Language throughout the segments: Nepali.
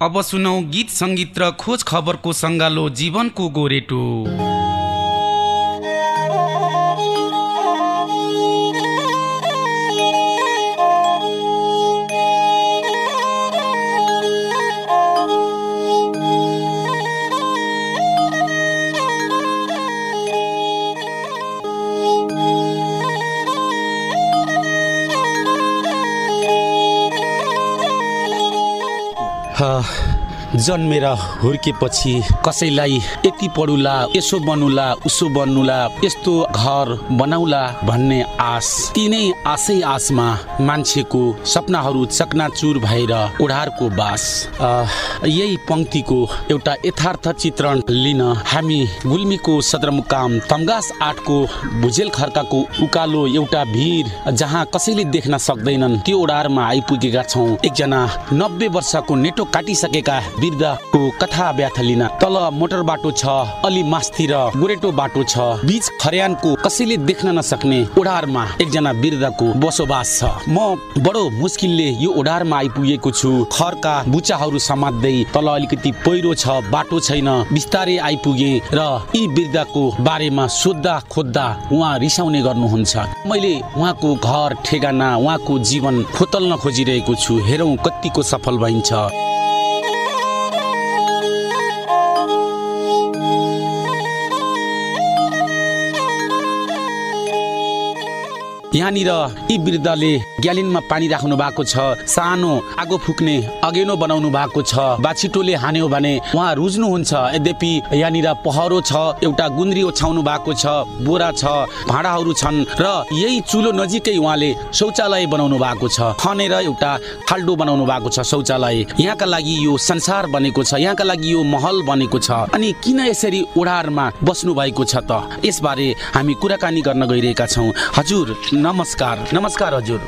अब सुनौ गीत सङ्गीत र खोज खबरको सङ्गालो जीवनको गोरेटो। ह, जन्मेर हुर्केपछि कसैलाई यति पढुला यसो बनुला उसो बन्नुला यस्तो घर बनाउला भन्ने आश तिनै आशै आशमा मान्छेको सपनाहरू चकनाचुर भएर ओढारको बास। यही पङ्क्तिको एउटा यथार्थ चित्रण लिन हामी गुल्मीको सदरमुकाम तमगास आठको भुजेल खर्काको उकालो एउटा भिर जहाँ कसैले देख्न सक्दैनन् त्यो ओडारमा आइपुगेका छौँ। एकजना नब्बे वर्षको नेटो काटिसकेका वृद्धको कथा व्याथा लिन। तल मोटर बाटो छ अलि मास्तिर गोरेटो बाटो छ। बीच खर्यानको कसैले देख्न नसक्ने ओडारमा एकजना वृद्धको बसोबास छ। म बडो मुस्किलले यो ओडारमा आइपुगेको छु। खरका बुचाहरू समात्दै तल अलिकति पहिरो छ बाटो छैन बिस्तारै आइपुगे र यी वृद्धको बारेमा सोद्धा खोज्दा उहाँ रिसाउने गर्नुहुन्छ। मैले उहाँको घर ठेगाना उहाँको जीवन खोतल्न खोजिरहेको छु। हेरौँ कतिको सफल भइन्छ। यहाँनिर यी वृद्धले ग्यालिनमा पानी राख्नु भएको छ सानो आगो फुक्ने अगेनो बनाउनु भएको छ बाछिटोले हान्यो भने उहाँ रुज्नुहुन्छ। यद्यपि यहाँनिर पहरो छ एउटा गुन्द्री ओछ्याउनु भएको छ बोरा छ भाँडाहरू छन् र यही चुलो नजिकै उहाँले शौचालय बनाउनु भएको छ खनेर एउटा खाल्डो बनाउनु भएको छ शौचालय। यहाँका लागि यो संसार बनेको छ यहाँका लागि यो महल बनेको छ। अनि किन यसरी ओढारमा बस्नु भएको छ त? यसबारे हामी कुराकानी गर्न गइरहेका छौँ। हजुर नमस्कार। नमस्कार हजुर।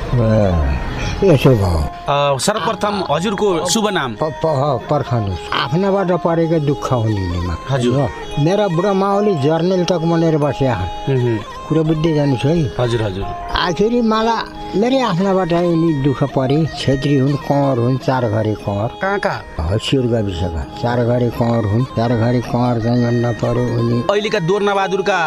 यसो भयो अ, सर्वप्रथम हजुरको शुभ नाम। पर्खनुहोस् आफ्नाबाट परेको दुःख हुनेमा हजुर। मेरा बुढा माओली जर्नल तक बनेर बस्या। कुरो बुझ्दै जानुहोस् है। हजुर हजुर। आखिरी मलाई मेरै आफ्नाबाट यिनी दुःख परे छेत्री हुन् कँवर हुन् चार घरे कँवर। कहाँ कहाँ हसियर गाविसका चार घरे कँवर हुन् चार घरे कँवर चाहिँ भन्न पर्यो उनी। अहिलेका दोर्नाबहादुरका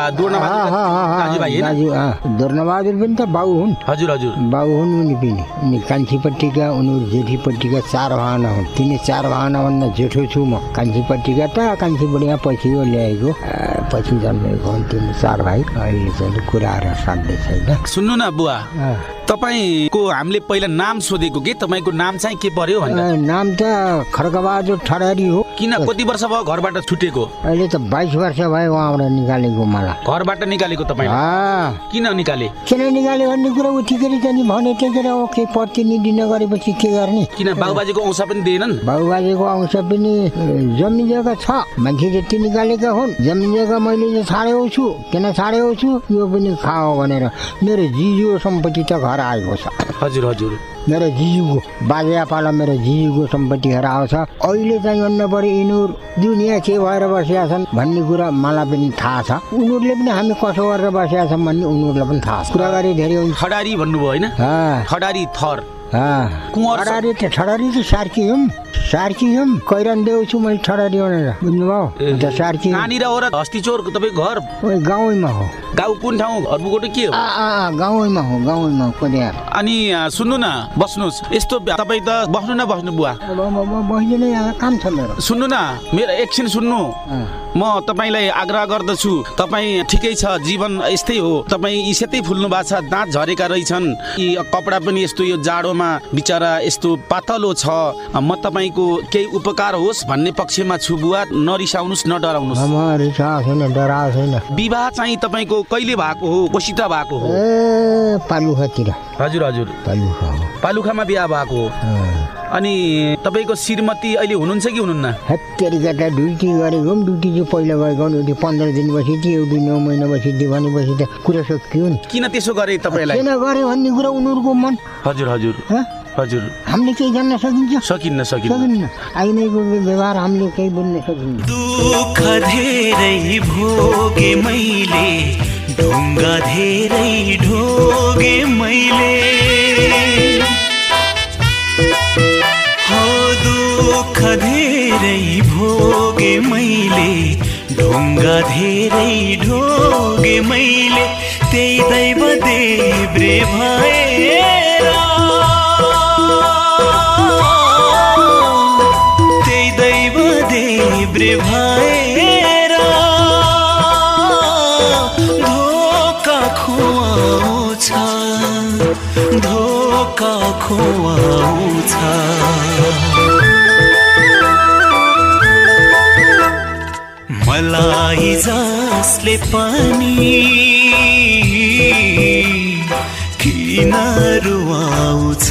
दोर्नबहादुर पनि त बाउ हुन्। हजुर हजुर। बाउ हुन् उनी पनि। उनी कान्छीपट्टिका उनीहरू जेठीपट्टिका चार भावना हुन्। तिनी चार भावनाभन्दा जेठो छु म। कान्छीपट्टिका त कान्छी बुढिया पछि हो ल्याएको। पछि जन्मेको हुन् तिनी चार भाइ। अहिले चाहिँ कुराहरू साध्य छैन। सुन्नु न बुवा तपाईँको हामीले पहिला नाम सोधेको के? तपाईँको नाम चाहिँ के पर्यो भनेर? नाम त खड्गबहादुर ठडारी हो। किन कति वर्ष भयो घरबाट छुटेको? अहिले त बाइस वर्ष भयो उहाँबाट निकालेको मलाई। घरबाट निकालेको तपाईँ किन निकाले? किन निकाल्यो भन्ने कुरा उठिकरी चाहिँ नि भने टेकेर ओके प्रतिनिधि नगरेपछि के गर्ने? किन बाबुबाजेको अंश पनि दिएनन्? बाबुबाजेको अंश पनि जमिन जग्गा छ। मान्छे जति निकालेका हुन् जमिन जग्गा मैले छाडेको छु। किन छाडेको छु? यो पनि खाओ भनेर। मेरो जिजुको सम्पत्ति त घर आएको छ। हजुर हजुर। मेरो जिजुको बाजेआपालाई मेरो जिजुको सम्पत्ति घर आउँछ अहिले चाहिँ भन्नु पऱ्यो यिनीहरू दुनियाँ के भएर बसेका छन् भन्ने कुरा मलाई पनि थाहा छ। उनीहरूले पनि हामी कसो गरेर बसेका छौँ भन्ने उनीहरूलाई पनि थाहा छ। कुरा गरे धेरै हुन्छ। खडारी भन्नुभयो होइन? खडारी थर। ठडारी त ठडारी त सार्की हुँ सार्की हुँ कैरन देऊ मैले ठडारी भनेर बुझ्नुभयो? अन्त सार्की कहाँनिर हो र? हस्तिचोर तपाईँको घर? ओइ गाउँमा हो। गाउँ कुन ठाउँ? घरबुकोटो के हो? आ, आ, गाउँमा हो गाउँमा हो अनि सुन्नु न बस्नुहोस्। यस्तो तपाईँ त बस्नु न बस्नु बुवा। यहाँ काम छ मेरो। सुन्नु न मेरो एकछिन सुन्नु। म तपाईँलाई आग्रह गर्दछु तपाईँ ठिकै छ जीवन यस्तै हो। तपाईँ इसेतै फुल्नु भएको छ दाँत झरेका रहेछन्। यी कपडा पनि यस्तो यो जाडोमा बिचरा यस्तो पातलो छ। म तपाईँको केही उपकार होस् भन्ने पक्षमा छु बुवा नरिसाउनुहोस् न डराउनुहोस् विवाह चाहिँ तपाईँको कहिले भएको हो कोसित भएको हो? पालुखातिर। हजुर हजुर। पालुखा पालुखामा बिहा भएको हो। अनि तपाईँको श्रीमती अहिले हुनुहुन्छ कि हुनुहुन्न? त ड्युटी गरेको पनि ड्युटी चाहिँ पहिला नि उति पन्ध्र दिन बसिदियो एउटी नौ महिना बसिदियो भनेपछि त कुरा सकियो नि। किन त्यसो गरे तपाईँलाई? किन गऱ्यो भन्ने कुरा उनीहरूको मन। हजुर हजुर? हजुर। हामीले केही जान्न सकिन्छ? सकिन्न सकिन्न। आइनैको व्यवहार हामीले केही बोल्न सकिन्न। दुःख धेरै भोगे मैले ढुङ्गा धेरै ढोगे मैले। हो दुःख धेरै भोगे मैले ढुङ्गा धेरै ढोगे मैले। त्यही दैव देब्रे भएर देब्रे भएर धोका खुवाउँछ धोका खुवाउँछ। मलाई जसले पनि किन रुवाउँछ।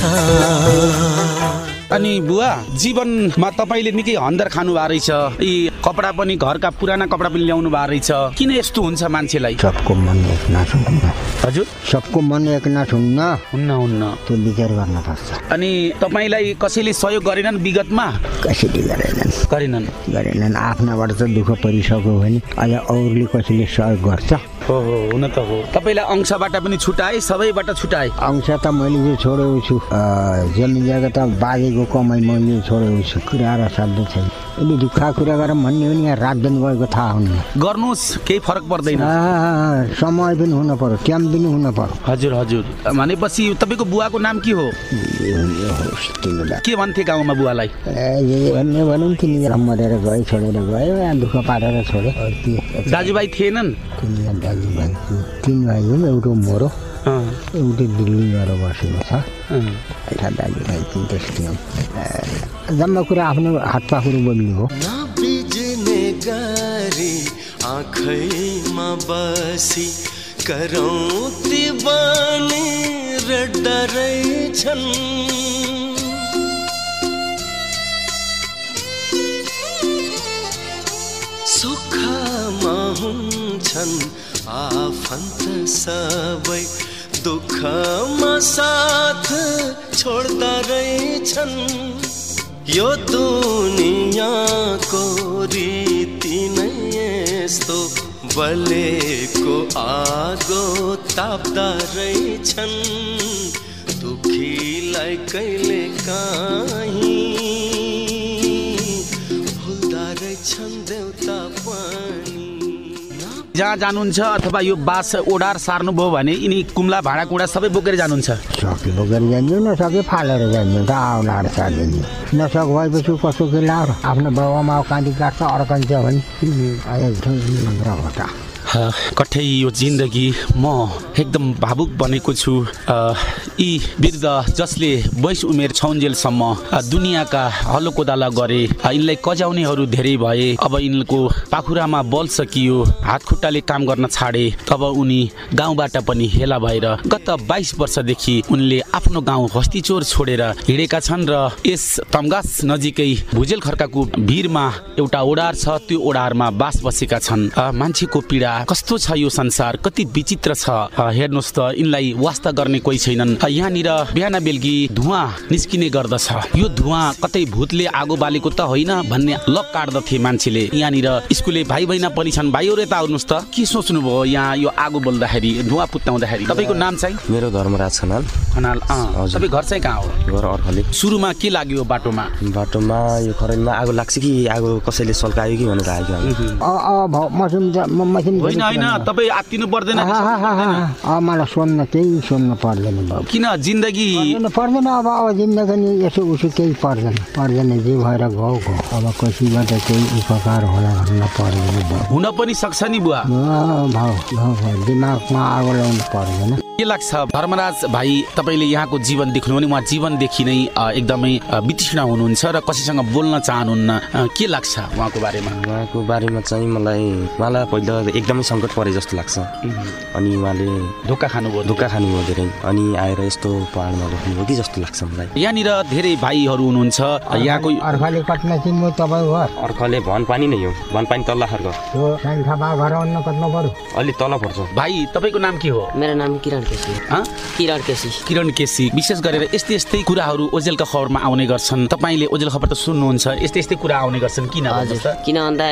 अनि बुवा जीवनमा तपाईँले निकै हन्डर खानु भएको रहेछ। यी कपडा पनि घरका पुराना कपडा पनि ल्याउनु भएको रहेछ। किन यस्तो हुन्छ मान्छेलाई? सबको मन एक नाथ हुन्न। हजुर? सबको मन एक नाथ हुन्न। हुन्न हुन्न। त्यो विचार गर्न पर्छ। अनि तपाईँलाई कसैले सहयोग गरेनन् विगतमा? कसैले गरेनन्। गरेनन्। गरेनन्। आफ्नाबाट त दुःख परिसक्यो भने अझ अरूले कसैले सहयोग गर्छ। हो हो हुन त हो। तपाईँलाई अंशबाट पनि छुटाए सबैबाट छुटाए। अंश त मैले चाहिँ छोडेको छु। जमिन जग्गा त बाजेको कमाइ मैले छोडेको छु कुरा र शब्द छैन यसले दुःख कुरा गरौँ भन्ने हो नि रात दिन गएको थाहा हुन्न गर्नुहोस् केही फरक पर्दैन। समय पनि हुन पर्यो टाइम पनि हुन पर्यो हजुर हजुर। भनेपछि तपाईँको बुवाको नाम के हो? के भन्थे गाउँमा बुवालाई? भन्ने भनौँ तिमी मरेर गयो छोडेर गयो दुःख पारेर छोड्यो दाजुभाइ थिएनन्? तिमीलाई दाजुभाइ तिन भाइ छौँ एउटा मरो एउटै दिल्ली गएर बसेको छ। एउटा दाजुभाइ तिन त्यस्तै हौ जम्मा कुरा आफ्नो हात पाखुरो बोल्नु हो। गरी आँखैमा बसी करौती बनेर डरैछन् सुखमा हुन्छन् आफन्त सबै दुःखमा साथ छोड्दा रहेछन्। यो दुनियाँको रीति नै यस्तो। बलेको आगो ताप्दा रहेछन्। दुखीलाई कहिले काहीँ भुल्दा रहेछन् देउता। जहाँ जानुहुन्छ अथवा यो बास ओडार सार्नुभयो भने यिनी कुम्ला भाँडाकुँडा सबै बोकेर जानुहुन्छ। सके बोकेर जान्छु नसके फालेर जान्छु त आउलाएर सारिदिन्छु नसक भएपछि कसो के लाएर आफ्नो बाबामा काँदी काट्छ अड्कन्छ भने कठै यो जिन्दगी म एकदम भावुक बनेको छु। यी वृद्ध जसले बैस उमेर छौन्जेलसम्म दुनियाँका हलो कोदाला गरे यिनलाई कजाउनेहरू धेरै भए अब यिनको पाखुरामा बल सकियो हात खुट्टाले काम गर्न छाडे तब उनी गाउँबाट पनि हेला भएर गत बाइस वर्षदेखि उनले आफ्नो गाउँ हस्तिचोर छोडेर हिँडेका छन् र यस तमगास नजिकै भुजेल खर्काको भिरमा एउटा ओडार छ त्यो ओडारमा बास बसेका छन्। मान्छेको पीडा कस्तो छ यो संसार? कति विचित्र छ। हेर्नुहोस् त यिनलाई वास्ता गर्ने कोही छैनन्। यहाँनिर बिहान बेलुकी धुवा निस्किने गर्दछ। यो धुवा कतै भूतले आगो बालेको त होइन भन्ने लक काट्दथे मान्छेले। यहाँनिर स्कुले भाइ बहिना पनि छन्। भाइहरू यता आउनुहोस् त। के सोच्नुभयो यहाँ यो आगो बोल्दाखेरि धुवा पुत्याउँदाखेरि तपाईँको नाम चाहिँ? मेरो धर्मराज खनाल। खनाल। तपाईँ घर चाहिँ कहाँ हो? घर अर्खले सुरुमा के लाग्यो बाटोमा? बाटोमा यो खरेलमा आगो लाग्छ कि आगो कसैले सल्कायो कि भनेर त- मसिन होइन होइन तपाईँ आत्तिनु पर्दैन मलाई सोध्न केही सोध्नु पर्दैन किन? जिन्दगी पर्दैन अब अब जिन्दगी नि यसो उसो केही पर्दैन। पर्दैन जे भएर गयो अब कसैबाट केही उपकार होला भन्न पर्दैन हुन पनि सक्छ नि बुवा। दिमागमा आगो लगाउनु पर्दैन के लाग्छ? धर्मराज भाइ तपाईँले यहाँको जीवन देख्नु भने उहाँ जीवनदेखि नै एकदमै अ, वितृष्ण हुनुहुन्छ र कसैसँग बोल्न चाहनुहुन्न? के लाग्छ उहाँको बारेमा? उहाँको बारेमा चाहिँ मलाई उहाँलाई पहिला एकदमै सङ्कट परे जस्तो लाग्छ। अनि उहाँले धोका खानुभयो। धोका खानुभयो धेरै। अनि आएर यस्तो पाहाडमा बस्नुभयो कि जस्तो लाग्छ मलाई। यहाँनिर धेरै भाइहरू हुनुहुन्छ। यहाँको अर्काले कट्न चाहिँ म तपाईँको घर अर्खले भनपानी नै हो। भनपानी तल्ला खर्क त्यो साइन्सा बा घर अन्न कट्नु पऱ्यो अलि तल पर्छ। भाइ तपाईँको नाम के हो? मेरो नाम किरण केसी। हँ? किरण केसी। किरण केसी। विशेष गरेर यस्तै यस्तै कुराहरू ओजेलका खबरमा आउने गर्छन्। तपाईँले ओजेल खबर त सुन्नुहुन्छ। यस्तै यस्तै कुरा आउने गर्छन्। किन किन भन्दा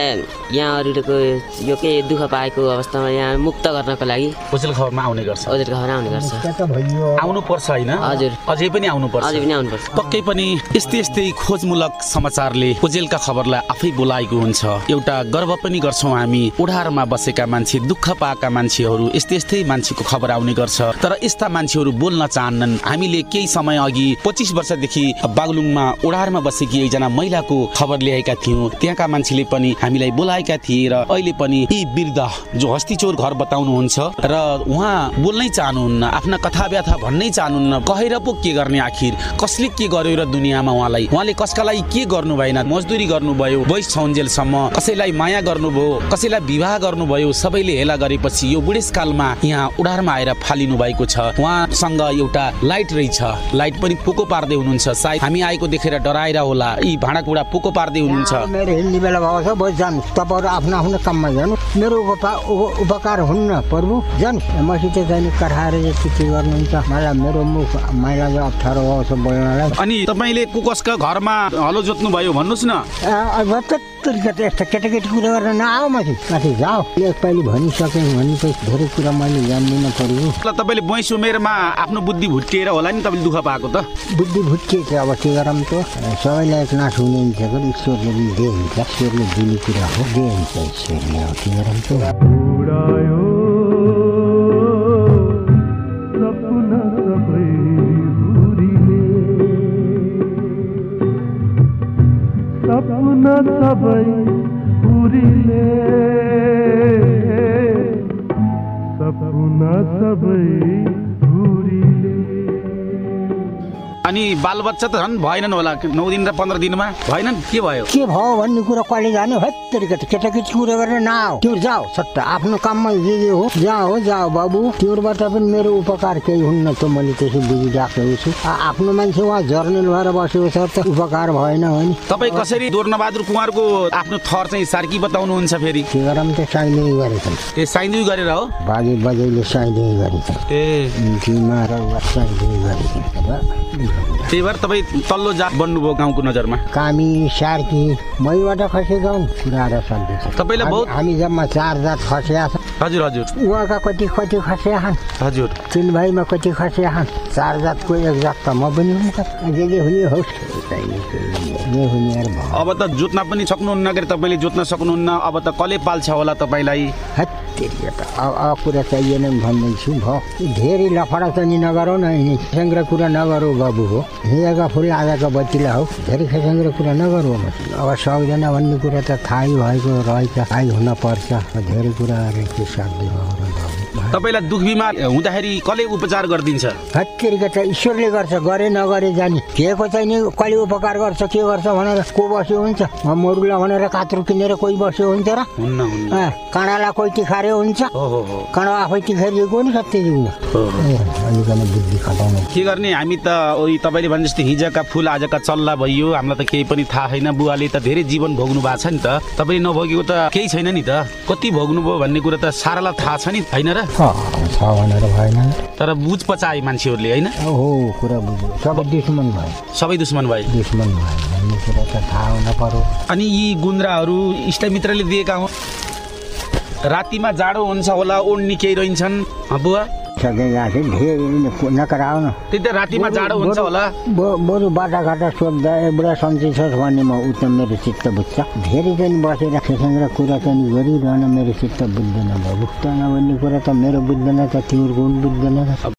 यहाँ अरूको यो के दुःख पाएको अवस्थामा यहाँ मुक्त गर्नको लागि ओजेल खबरमा आउने गर्छ। ओजेलको खबर आउने गर्छ। त्यहाँ त भइयो। आउनु पर्छ होइन? हजुर। अझै पनि आउनु पर्छ अझै पनि आउनुपर्छ। पक्कै पनि यस्तै यस्तै खोजमूलक समाचारले ओजेलका खबरलाई आफै बोलाएको हुन्छ। एउटा गर्व पनि गर्छौँ हामी। उडारमा बसेका मान्छे दुःख पाएका मान्छेहरू यस्तै यस्तै मान्छेको खबर आउने गर्छ। तर यस्ता मान्छेहरू बोल्न चाहन्नन्। हामीले केही समय अघि पच्चिस वर्षदेखि बागलुङमा उडारमा बसेकी एकजना महिलाको खबर ल्याएका थियौँ। त्यहाँका मान्छेले पनि हामीलाई बोलाएका थिए र अहिले पनि यी वृद्ध जो हस्तिचोर घर बताउनुहुन्छ र उहाँ बोल्नै चाहनुहुन्न आफ्ना कथा व्यथा भन्नै चाहनुहुन्न कहेर पो के गर्ने आखिर? कसले के गर्यो र दुनियाँमा उहाँलाई? उहाँले कसका लागि के गर्नु भएन मजदुरी गर्नुभयो वैस छौन्जेलसम्म कसैलाई माया गर्नुभयो कसैलाई विवाह गर्नुभयो सबैले हेला गरेपछि यो बुढेसकालमा यहाँ उडारमा आएर फालिनु भएको छ। उहाँसँग एउटा लाइट रहेछ। लाइट पनि पोको पार्दै हुनुहुन्छ। सायद हामी आएको देखेर डराएर होला। यी भाँडाकुँडा पोको पार्दै हुनुहुन्छ। मेरो हिँड्ने बेला भएको छ। बस जानु। तपाईँहरू आफ्नो आफ्नो काममा जानु। मेरो उपा उप- उपकार हुन्न प्रभु। जानु। मसित जाने। कठाएर जस्तो के गर्नुहुन्छ। मलाई मेरो मुख महिलाले अप्ठ्यारो भएको छ बोल्नलाई। अनि तपाईँले कुकसका घरमा हलो जोत्नु भयो भन्नुहोस् न। यस्तो केटाकेटी कुरा गरेर नआऊ माथि। माथि जाऊ। एकपालि भनिसकेँ भनेपछि धेरै कुरा मैले जान्दिनँ ल तपाईँले बैस उमेरमा आफ्नो बुद्धि भुट्टिएर होला नि तपाईँले दुःख पाएको त। बुद्धि भुट्किएको अब के गरौँ त? सबैलाई एक नाश हुने हुन्छ कि ईश्वरले पनि दे हुन्छ ईश्वरले दिने कुरा हो दे हुन्छ ईश्वरले। अब के गरौँ त? सपना सबै सबै अनि बालबच्चा त झन् भएनन् होला नौ दिन र पन्ध्र दिनमा। भएनन्? के भयो? के भयो भन्ने कुरा कहिले जाने है? तरिका केटाकेटी कुरा गरेर नआऊ। त्यो जाऊ सट्ट। आफ्नो काममा जे जे हो जहाँ हो जाऊ बाबु। त्योबाट पनि मेरो उपकार केही हुन्न त मैले त्यसो बुझिराखेको छु। आफ्नो मान्छे उहाँ जर्नल भएर बसेको छ त उपकार भएन हो नि। तपाईँ कसरी दोर्नबहादुर कुमारको आफ्नो थर चाहिँ सार्की बताउनुहुन्छ फेरि? के गरौँ त साइने गरेछन्। ए साइन्दुई गरेर हो? बाजे बजैले साइने गरेछन्। ए। गरेछन्। त्यही भएर तपाईँ तल्लो जात बन्नुभयो गाउँको नजरमा। कामी सार्की मैबाट खसेका हुन् कुराहरू सन्देश। तपाईँलाई बहुत- हामी जम्मा चार जात खसेका छन् हजुर हजुर। उहाँका कति कति खसेका छन् हजुर। तिन भाइमा कति खसेका छन् चार जातको एक जात त म पनि हुँ त जे जे हुने होस्। अब त जोत्न पनि सक्नुहुन्न के तपाईँले जोत्न सक्नुहुन्न। अब त कसले पाल्छ होला तपाईँलाई। कुरा नि भन्दैछु भयो धेरै लफडा त नि नगरौ न खेसेङ्ग्र कुरा नगरौ बाबु हो हिँडेका फुल आजका बत्तीलाई हो। धेरै खेसेङ्ग्र कुरा नगरौ अब सक्दैन भन्ने कुरा त थाहै भएको रहेछ थाहै हुन पर्छ। धेरै कुराहरू सक्दैन बाबु तपाईँलाई दुख बिमार हुँदाखेरि कसले उपचार गरिदिन्छ? ईश्वरले गर्छ गरे नगरे जाने। केको चाहिँ नि कहिले उपकार गर्छ के गर्छ भनेर को बस्यो हुन्छ? मरुला भनेर कात्रो किनेर कोही बस्यो हुन्छ र? हुन्न काँडालाई कोही तिखार्यो हुन्छ? काँडा आफै तिखारिएको नि सत्य हुन हो, हो। ए अलिकति बुद्धि खटाउनु के गर्ने? हामी त तपाईँले भने जस्तो हिजोका फुल आजका चल्ला भइयो हामीलाई त केही पनि थाहा छैन बुवाले त धेरै जीवन भोग्नु भएको छ नि त। तपाईँले नभोगेको त केही छैन नि त। कति भोग्नुभयो भन्ने कुरा त सारालाई थाहा छ नि होइन र? छ। भनेर भएन। तर बुझ पचाए मान्छेहरूले होइन? हो कुरा बुझ्यो। सबै दुश्मन भयो सबै दुश्मन भए। दुश्मन भयो भन्ने कुरा त थाहा हुन पर्यो। अनि यी गुन्द्राहरू इष्टमित्रले दिएका हुन्। रातिमा जाडो हुन्छ होला ओढ्ने केही रहन्छन्। बुवा? चाहिँ धेरै नकराउ न त्यही त रातिमा जाडो हुन्छ होला। बरु बाटाघाटा सोद्धा ए बुढा सन्चै छ भने म उता मेरो चित्त बुझ्छ। धेरै चाहिँ बसेर खेसेङ्ग्र कुरा चाहिँ गरिरहन मेरो चित्त बुझ्दैन बाबु त नभन्ने कुरा त मेरो बुझ्दैन त तिमीहरूको पनि बुझ्दैन।